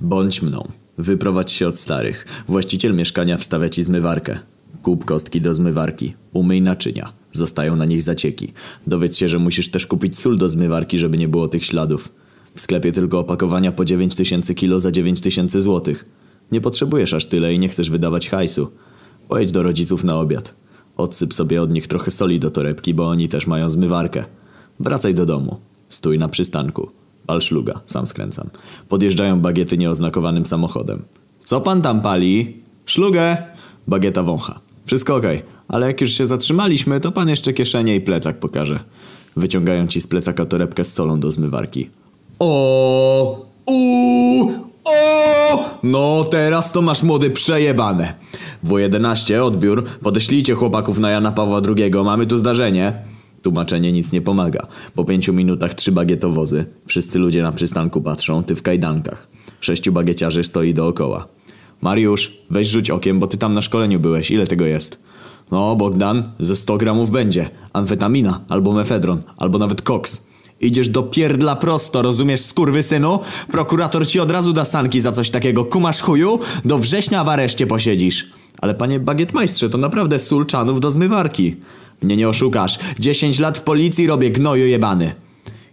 Bądź mną. Wyprowadź się od starych. Właściciel mieszkania wstawia ci zmywarkę. Kup kostki do zmywarki. Umyj naczynia. Zostają na nich zacieki. Dowiedz się, że musisz też kupić sól do zmywarki, żeby nie było tych śladów. W sklepie tylko opakowania po 9000 kilo za 9000 złotych. Nie potrzebujesz aż tyle i nie chcesz wydawać hajsu. Pojedź do rodziców na obiad. Odsyp sobie od nich trochę soli do torebki, bo oni też mają zmywarkę. Wracaj do domu. Stój na przystanku. Pal szluga, sam skręcam. Podjeżdżają bagiety nieoznakowanym samochodem. Co pan tam pali? Szlugę! Bagieta wącha. Wszystko okej, ale jak już się zatrzymaliśmy, to pan jeszcze kieszenie i plecak pokaże. Wyciągają ci z plecaka torebkę z solą do zmywarki. O, u, o! No teraz to masz młody przejebane. W11 odbiór, podeślijcie chłopaków na Jana Pawła II, mamy tu zdarzenie. Tłumaczenie nic nie pomaga. Po pięciu minutach trzy bagietowozy. Wszyscy ludzie na przystanku patrzą, ty w kajdankach. Sześciu bagieciarzy stoi dookoła. Mariusz, weź rzuć okiem, bo ty tam na szkoleniu byłeś. Ile tego jest? No, Bogdan, ze 100 gramów będzie. Amfetamina, albo mefedron, albo nawet koks. Idziesz do pierdla prosto, rozumiesz, skurwysynu? Prokurator ci od razu da sanki za coś takiego. Kumasz chuju? Do września w areszcie posiedzisz. Ale panie bagietmajstrze, to naprawdę sól czanów do zmywarki. Mnie nie oszukasz. 10 lat w policji robię gnoju jebany.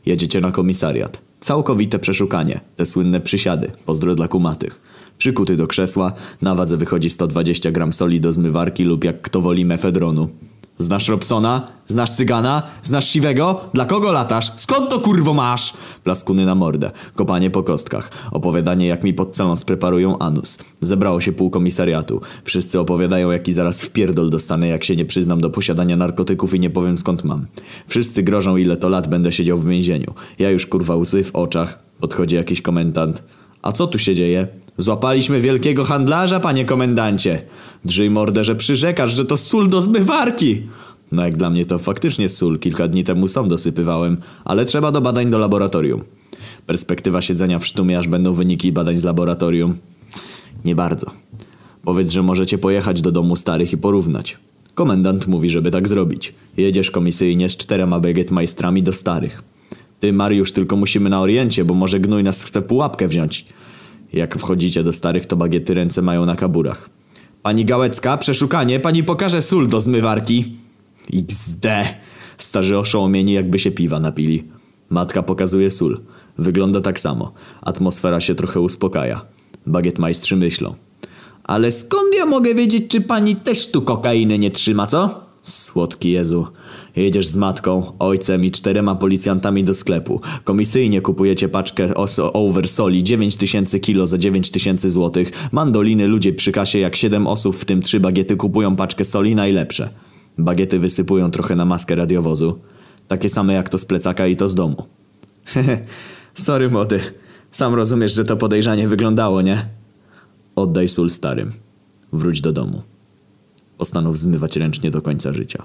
Jedziecie na komisariat. Całkowite przeszukanie. Te słynne przysiady. Pozdro dla kumatych. Przykuty do krzesła, na wadze wychodzi 120 gram soli do zmywarki lub jak kto woli mefedronu. Znasz Robsona? Znasz Cygana? Znasz Siwego? Dla kogo latasz? Skąd to kurwo masz? Plaskuny na mordę, kopanie po kostkach, opowiadanie jak mi pod celą spreparują anus. Zebrało się pół komisariatu. Wszyscy opowiadają jaki zaraz wpierdol dostanę jak się nie przyznam do posiadania narkotyków i nie powiem skąd mam. Wszyscy grożą ile to lat będę siedział w więzieniu. Ja już kurwa łzy w oczach. Podchodzi jakiś komendant. A co tu się dzieje? Złapaliśmy wielkiego handlarza, panie komendancie. Drzyj mordę, że przyrzekasz, że to sól do zmywarki. No jak dla mnie to faktycznie sól, kilka dni temu sam dosypywałem, ale trzeba do badań do laboratorium. Perspektywa siedzenia w sztumie, aż będą wyniki badań z laboratorium. Nie bardzo. Powiedz, że możecie pojechać do domu starych i porównać. Komendant mówi, żeby tak zrobić. Jedziesz komisyjnie z czterema bagetmajstrami do starych. Ty, Mariusz, tylko musimy na oriencie, bo może gnój nas chce pułapkę wziąć. Jak wchodzicie do starych, to bagiety ręce mają na kaburach. Pani Gałecka, przeszukanie, pani pokaże sól do zmywarki. XD. Starzy oszołomieni jakby się piwa napili. Matka pokazuje sól. Wygląda tak samo. Atmosfera się trochę uspokaja. Bagietmajstrzy myślą. Ale skąd ja mogę wiedzieć, czy pani też tu kokainy nie trzyma, co? Słodki Jezu. Jedziesz z matką, ojcem i czterema policjantami do sklepu. Komisyjnie kupujecie paczkę os- over soli 9000 kilo za 9000 złotych. Mandoliny ludzie przy kasie jak 7 osób, w tym 3 bagiety kupują paczkę soli najlepsze. Bagiety wysypują trochę na maskę radiowozu. Takie same jak to z plecaka i to z domu. Sorry młody. Sam rozumiesz, że to podejrzanie wyglądało, nie? Oddaj sól starym. Wróć do domu. Postanów zmywać ręcznie do końca życia.